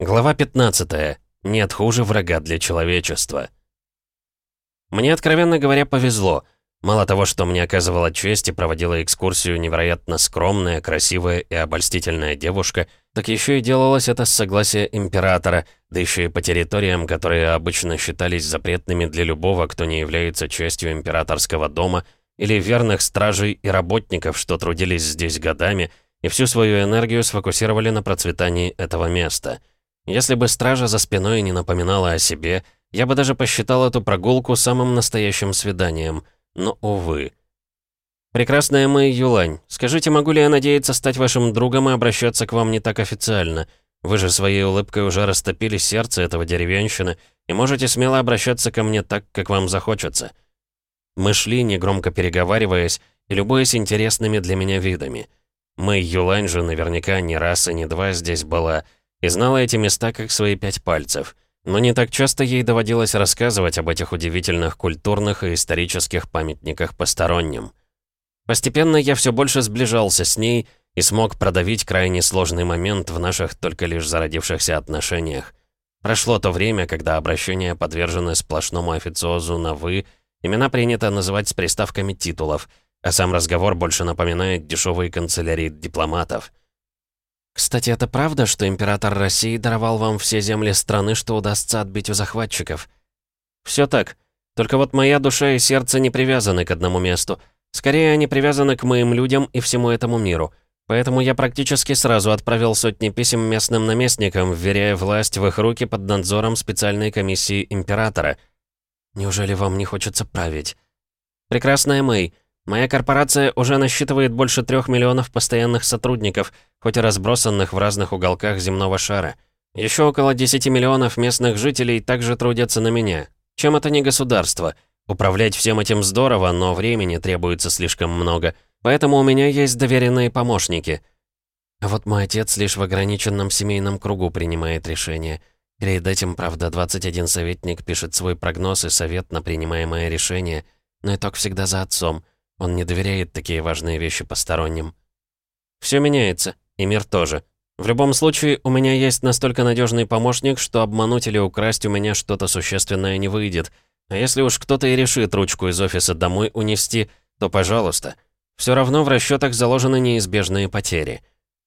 Глава 15. Нет хуже врага для человечества. Мне, откровенно говоря, повезло. Мало того, что мне оказывала честь и проводила экскурсию невероятно скромная, красивая и обольстительная девушка, так еще и делалось это с согласия императора, да еще и по территориям, которые обычно считались запретными для любого, кто не является частью императорского дома, или верных стражей и работников, что трудились здесь годами и всю свою энергию сфокусировали на процветании этого места — если бы стража за спиной не напоминала о себе, я бы даже посчитал эту прогулку самым настоящим свиданием. Но, увы. «Прекрасная Мэй Юлань, скажите, могу ли я надеяться стать вашим другом и обращаться к вам не так официально? Вы же своей улыбкой уже растопили сердце этого деревенщины и можете смело обращаться ко мне так, как вам захочется». Мы шли, негромко переговариваясь, и любуясь интересными для меня видами. Мэй Юлань же наверняка не раз и не два здесь была — и знала эти места как свои пять пальцев. Но не так часто ей доводилось рассказывать об этих удивительных культурных и исторических памятниках посторонним. Постепенно я все больше сближался с ней и смог продавить крайне сложный момент в наших только лишь зародившихся отношениях. Прошло то время, когда обращения подвержены сплошному официозу на «вы», имена принято называть с приставками титулов, а сам разговор больше напоминает дешевые канцелярии дипломатов — «Кстати, это правда, что император России даровал вам все земли страны, что удастся отбить у захватчиков?» «Все так. Только вот моя душа и сердце не привязаны к одному месту. Скорее, они привязаны к моим людям и всему этому миру. Поэтому я практически сразу отправил сотни писем местным наместникам, вверяя власть в их руки под надзором специальной комиссии императора. Неужели вам не хочется править?» «Прекрасная Мэй, Моя корпорация уже насчитывает больше трех миллионов постоянных сотрудников, хоть и разбросанных в разных уголках земного шара. Еще около 10 миллионов местных жителей также трудятся на меня. Чем это не государство? Управлять всем этим здорово, но времени требуется слишком много. Поэтому у меня есть доверенные помощники. А вот мой отец лишь в ограниченном семейном кругу принимает решения. Перед этим, правда, 21 советник пишет свой прогноз и совет на принимаемое решение, но итог всегда за отцом — он не доверяет такие важные вещи посторонним. Все меняется, и мир тоже. В любом случае, у меня есть настолько надежный помощник, что обмануть или украсть у меня что-то существенное не выйдет. А если уж кто-то и решит ручку из офиса домой унести, то пожалуйста. Все равно в расчетах заложены неизбежные потери.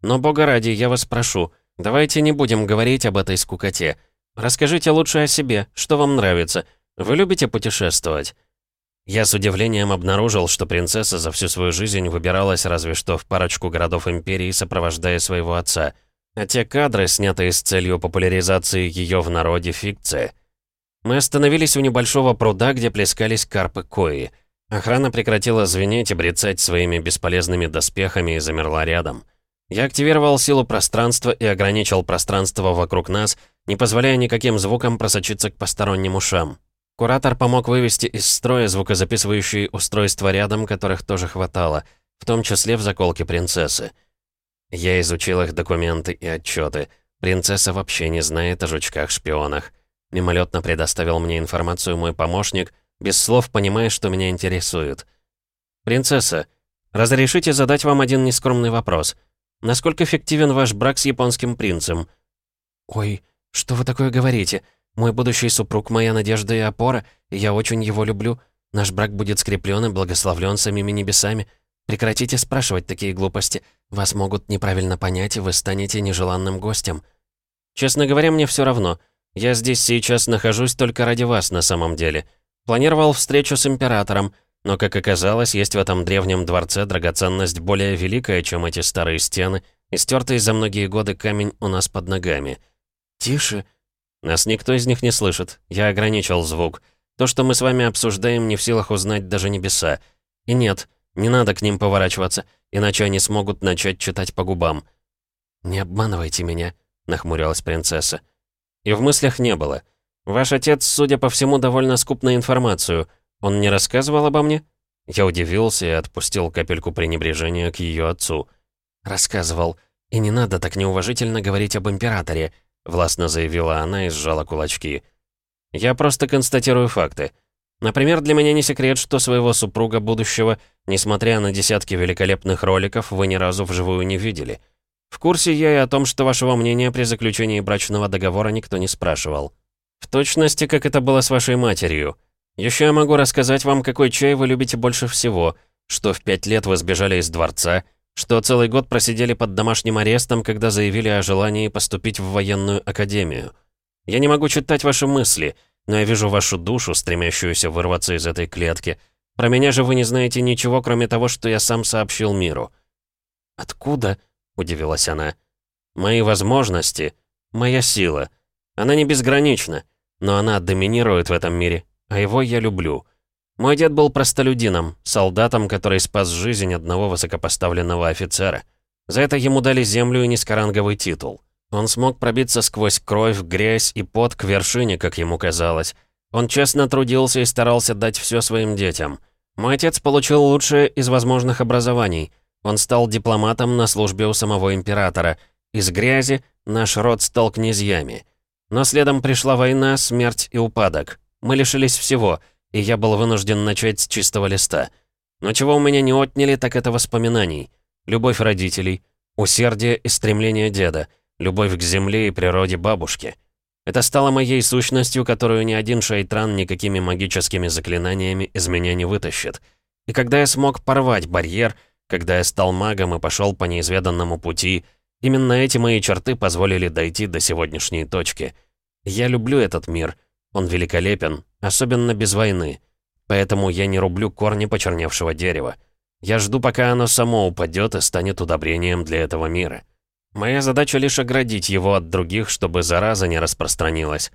Но, бога ради, я вас прошу, давайте не будем говорить об этой скукоте. Расскажите лучше о себе, что вам нравится. Вы любите путешествовать? Я с удивлением обнаружил, что принцесса за всю свою жизнь выбиралась разве что в парочку городов Империи, сопровождая своего отца. А те кадры, снятые с целью популяризации ее в народе, фикция. Мы остановились у небольшого пруда, где плескались карпы кои. Охрана прекратила звенеть и брецать своими бесполезными доспехами и замерла рядом. Я активировал силу пространства и ограничил пространство вокруг нас, не позволяя никаким звукам просочиться к посторонним ушам. Куратор помог вывести из строя звукозаписывающие устройства рядом, которых тоже хватало, в том числе в заколке принцессы. Я изучил их документы и отчеты. Принцесса вообще не знает о жучках-шпионах. Мимолетно предоставил мне информацию мой помощник, без слов понимая, что меня интересует. «Принцесса, разрешите задать вам один нескромный вопрос. Насколько эффективен ваш брак с японским принцем?» «Ой, что вы такое говорите? Мой будущий супруг — моя надежда и опора, и я очень его люблю. Наш брак будет скреплен и благословлен самими небесами. Прекратите спрашивать такие глупости. Вас могут неправильно понять, и вы станете нежеланным гостем. Честно говоря, мне все равно. Я здесь сейчас нахожусь только ради вас на самом деле. Планировал встречу с императором, но, как оказалось, есть в этом древнем дворце драгоценность более великая, чем эти старые стены, и стертый за многие годы камень у нас под ногами. «Тише!» Нас никто из них не слышит. Я ограничил звук. То, что мы с вами обсуждаем, не в силах узнать даже небеса. И нет, не надо к ним поворачиваться, иначе они смогут начать читать по губам. «Не обманывайте меня», — нахмурилась принцесса. И в мыслях не было. «Ваш отец, судя по всему, довольно скуп на информацию. Он не рассказывал обо мне?» Я удивился и отпустил капельку пренебрежения к ее отцу. «Рассказывал. И не надо так неуважительно говорить об императоре. — властно заявила она и сжала кулачки. «Я просто констатирую факты. Например, для меня не секрет, что своего супруга будущего, несмотря на десятки великолепных роликов, вы ни разу вживую не видели. В курсе я и о том, что вашего мнения при заключении брачного договора никто не спрашивал. В точности, как это было с вашей матерью. Еще я могу рассказать вам, какой чай вы любите больше всего, что в пять лет вы сбежали из дворца, что целый год просидели под домашним арестом, когда заявили о желании поступить в военную академию. Я не могу читать ваши мысли, но я вижу вашу душу, стремящуюся вырваться из этой клетки. Про меня же вы не знаете ничего, кроме того, что я сам сообщил миру». «Откуда?» — удивилась она. «Мои возможности, моя сила. Она не безгранична, но она доминирует в этом мире, а его я люблю. Мой дед был простолюдином, солдатом, который спас жизнь одного высокопоставленного офицера. За это ему дали землю и низкоранговый титул. Он смог пробиться сквозь кровь, грязь и пот к вершине, как ему казалось. Он честно трудился и старался дать все своим детям. Мой отец получил лучшее из возможных образований. Он стал дипломатом на службе у самого императора. Из грязи наш род стал князьями. Но следом пришла война, смерть и упадок. Мы лишились всего — и я был вынужден начать с чистого листа. Но чего у меня не отняли, так это воспоминаний. Любовь родителей, усердие и стремление деда, любовь к земле и природе бабушки. Это стало моей сущностью, которую ни один шейтран никакими магическими заклинаниями из меня не вытащит. И когда я смог порвать барьер, когда я стал магом и пошел по неизведанному пути, именно эти мои черты позволили дойти до сегодняшней точки. Я люблю этот мир. Он великолепен, Особенно без войны. Поэтому я не рублю корни почерневшего дерева. Я жду, пока оно само упадет и станет удобрением для этого мира. Моя задача лишь оградить его от других, чтобы зараза не распространилась.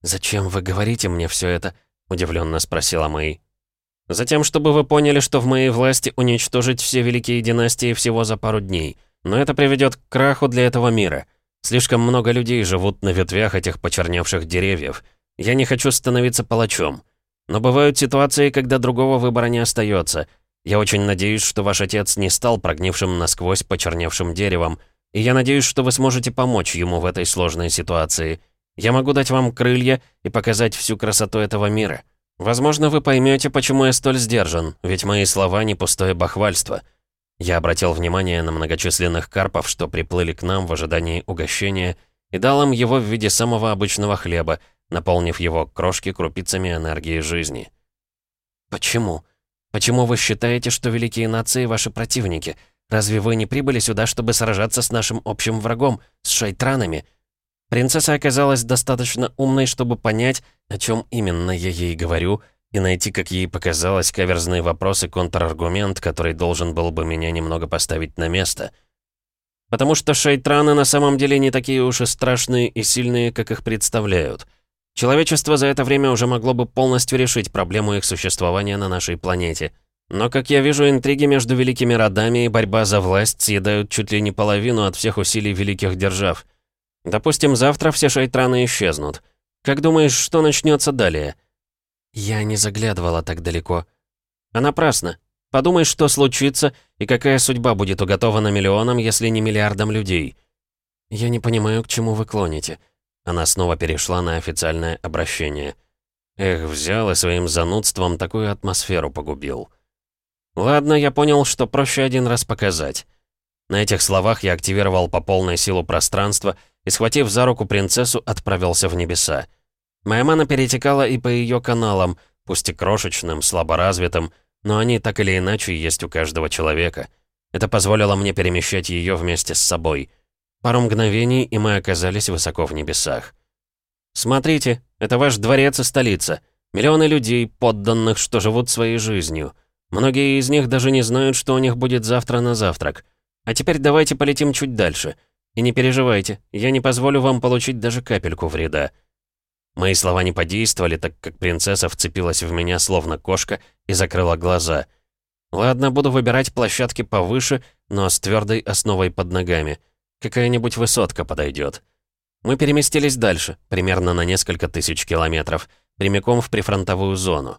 «Зачем вы говорите мне все это?» — удивленно спросила Мэй. «Затем, чтобы вы поняли, что в моей власти уничтожить все великие династии всего за пару дней. Но это приведет к краху для этого мира. Слишком много людей живут на ветвях этих почерневших деревьев». Я не хочу становиться палачом. Но бывают ситуации, когда другого выбора не остается. Я очень надеюсь, что ваш отец не стал прогнившим насквозь почерневшим деревом, и я надеюсь, что вы сможете помочь ему в этой сложной ситуации. Я могу дать вам крылья и показать всю красоту этого мира. Возможно, вы поймете, почему я столь сдержан, ведь мои слова не пустое бахвальство. Я обратил внимание на многочисленных карпов, что приплыли к нам в ожидании угощения, и дал им его в виде самого обычного хлеба — наполнив его крошки крупицами энергии жизни. «Почему? Почему вы считаете, что великие нации ваши противники? Разве вы не прибыли сюда, чтобы сражаться с нашим общим врагом, с шайтранами?» Принцесса оказалась достаточно умной, чтобы понять, о чем именно я ей говорю, и найти, как ей показалось, каверзные вопросы контраргумент, который должен был бы меня немного поставить на место. Потому что шайтраны на самом деле не такие уж и страшные и сильные, как их представляют. Человечество за это время уже могло бы полностью решить проблему их существования на нашей планете. Но, как я вижу, интриги между великими родами и борьба за власть съедают чуть ли не половину от всех усилий великих держав. Допустим, завтра все шайтраны исчезнут. Как думаешь, что начнется далее? Я не заглядывала так далеко. А напрасно. Подумай, что случится и какая судьба будет уготована миллионам, если не миллиардам людей. Я не понимаю, к чему вы клоните. Она снова перешла на официальное обращение. Эх, взял и своим занудством такую атмосферу погубил. Ладно, я понял, что проще один раз показать. На этих словах я активировал по полной силу пространство и, схватив за руку принцессу, отправился в небеса. Моя мана перетекала и по ее каналам, пусть и крошечным, слаборазвитым, но они так или иначе есть у каждого человека. Это позволило мне перемещать ее вместе с собой — Пару мгновений, и мы оказались высоко в небесах. «Смотрите, это ваш дворец и столица. Миллионы людей, подданных, что живут своей жизнью. Многие из них даже не знают, что у них будет завтра на завтрак. А теперь давайте полетим чуть дальше. И не переживайте, я не позволю вам получить даже капельку вреда». Мои слова не подействовали, так как принцесса вцепилась в меня словно кошка и закрыла глаза. Ладно, буду выбирать площадки повыше, но с твердой основой под ногами. Какая-нибудь высотка подойдет. Мы переместились дальше, примерно на несколько тысяч километров, прямиком в прифронтовую зону.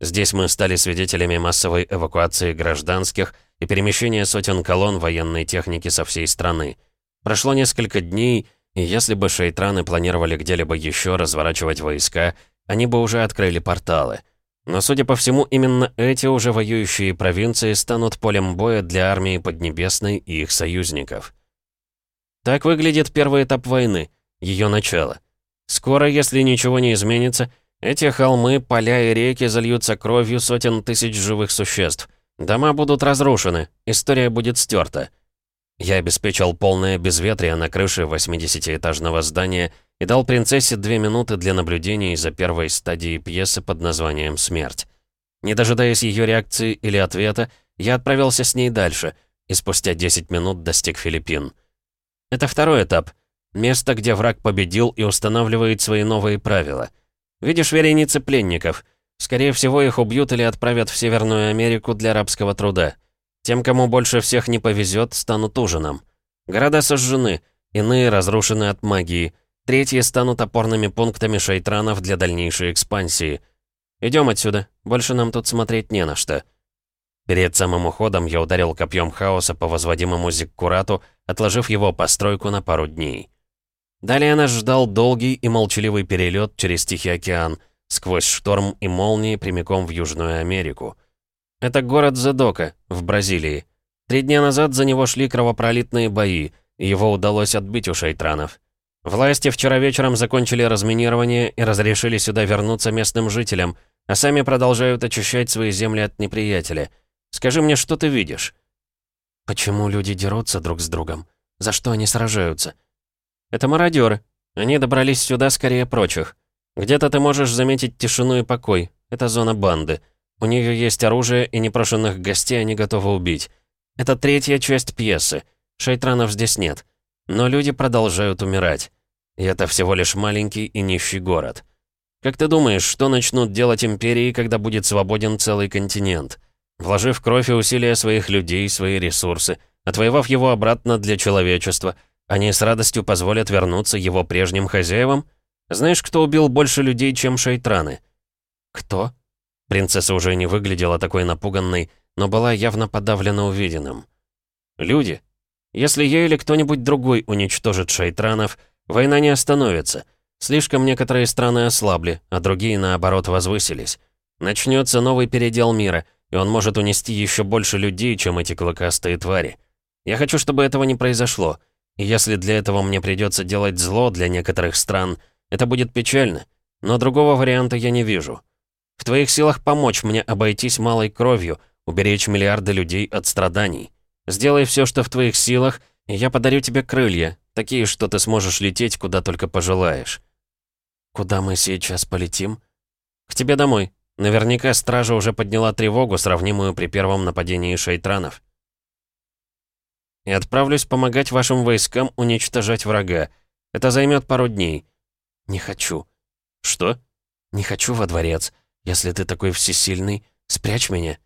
Здесь мы стали свидетелями массовой эвакуации гражданских и перемещения сотен колонн военной техники со всей страны. Прошло несколько дней, и если бы шейтраны планировали где-либо еще разворачивать войска, они бы уже открыли порталы. Но, судя по всему, именно эти уже воюющие провинции станут полем боя для армии Поднебесной и их союзников. Так выглядит первый этап войны, ее начало. Скоро, если ничего не изменится, эти холмы, поля и реки зальются кровью сотен тысяч живых существ. Дома будут разрушены, история будет стерта. Я обеспечил полное безветрие на крыше 80-этажного здания и дал принцессе две минуты для наблюдений за первой стадией пьесы под названием «Смерть». Не дожидаясь ее реакции или ответа, я отправился с ней дальше и спустя 10 минут достиг Филиппин. Это второй этап. Место, где враг победил и устанавливает свои новые правила. Видишь вереницы пленников. Скорее всего, их убьют или отправят в Северную Америку для рабского труда. Тем, кому больше всех не повезет, станут ужином. Города сожжены, иные разрушены от магии, третьи станут опорными пунктами шейтранов для дальнейшей экспансии. Идем отсюда, больше нам тут смотреть не на что. Перед самым уходом я ударил копьем хаоса по возводимому зиккурату, отложив его постройку на пару дней. Далее нас ждал долгий и молчаливый перелет через Тихий океан, сквозь шторм и молнии прямиком в Южную Америку. Это город Зедока, в Бразилии. Три дня назад за него шли кровопролитные бои, и его удалось отбить у шейтранов. Власти вчера вечером закончили разминирование и разрешили сюда вернуться местным жителям, а сами продолжают очищать свои земли от неприятеля. Скажи мне, что ты видишь?» «Почему люди дерутся друг с другом? За что они сражаются?» «Это мародеры. Они добрались сюда скорее прочих. Где-то ты можешь заметить тишину и покой. Это зона банды. У нее есть оружие, и непрошенных гостей они готовы убить. Это третья часть пьесы. Шейтранов здесь нет. Но люди продолжают умирать. И это всего лишь маленький и нищий город. Как ты думаешь, что начнут делать империи, когда будет свободен целый континент? Вложив кровь и усилия своих людей, свои ресурсы, отвоевав его обратно для человечества, они с радостью позволят вернуться его прежним хозяевам? Знаешь, кто убил больше людей, чем шейтраны? Кто? Принцесса уже не выглядела такой напуганной, но была явно подавлена увиденным. «Люди. Если я или кто-нибудь другой уничтожит шайтранов, война не остановится. Слишком некоторые страны ослабли, а другие, наоборот, возвысились. Начнется новый передел мира, и он может унести еще больше людей, чем эти клыкастые твари. Я хочу, чтобы этого не произошло. И если для этого мне придется делать зло для некоторых стран, это будет печально. Но другого варианта я не вижу. В твоих силах помочь мне обойтись малой кровью, уберечь миллиарды людей от страданий. Сделай все, что в твоих силах, и я подарю тебе крылья, такие, что ты сможешь лететь, куда только пожелаешь. Куда мы сейчас полетим? К тебе домой. Наверняка стража уже подняла тревогу, сравнимую при первом нападении шейтранов. И отправлюсь помогать вашим войскам уничтожать врага. Это займет пару дней. Не хочу. Что? Не хочу во дворец. Если ты такой всесильный, спрячь меня».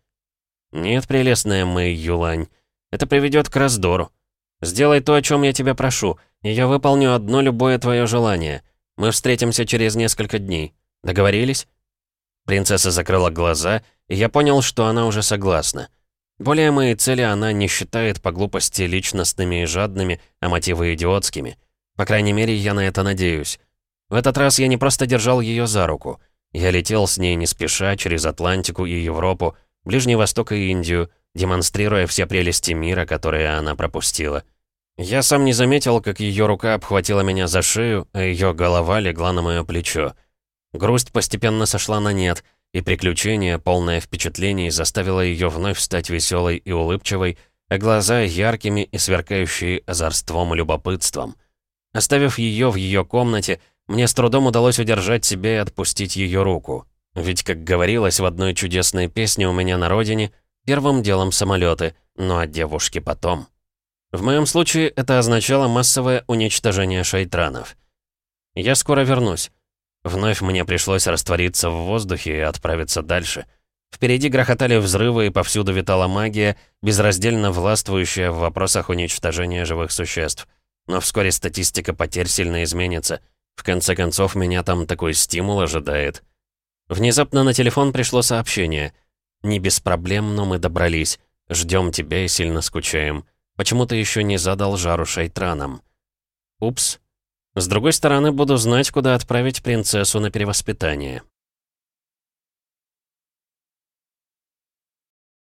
«Нет, прелестная Мэй Юлань, это приведет к раздору. Сделай то, о чем я тебя прошу, и я выполню одно любое твое желание. Мы встретимся через несколько дней. Договорились?» Принцесса закрыла глаза, и я понял, что она уже согласна. Более мои цели она не считает по глупости личностными и жадными, а мотивы идиотскими. По крайней мере, я на это надеюсь. В этот раз я не просто держал ее за руку. Я летел с ней не спеша через Атлантику и Европу, Ближний Восток и Индию, демонстрируя все прелести мира, которые она пропустила. Я сам не заметил, как ее рука обхватила меня за шею, а ее голова легла на мое плечо. Грусть постепенно сошла на нет, и приключение, полное впечатлений, заставило ее вновь стать веселой и улыбчивой, а глаза яркими и сверкающие озорством и любопытством. Оставив ее в ее комнате, мне с трудом удалось удержать себя и отпустить ее руку. Ведь, как говорилось в одной чудесной песне у меня на родине, первым делом самолеты, ну а девушки потом. В моем случае это означало массовое уничтожение шайтранов. Я скоро вернусь. Вновь мне пришлось раствориться в воздухе и отправиться дальше. Впереди грохотали взрывы и повсюду витала магия, безраздельно властвующая в вопросах уничтожения живых существ. Но вскоре статистика потерь сильно изменится — в конце концов, меня там такой стимул ожидает. Внезапно на телефон пришло сообщение. «Не без проблем, но мы добрались. Ждем тебя и сильно скучаем. Почему ты еще не задал жару шайтранам?» «Упс. С другой стороны, буду знать, куда отправить принцессу на перевоспитание».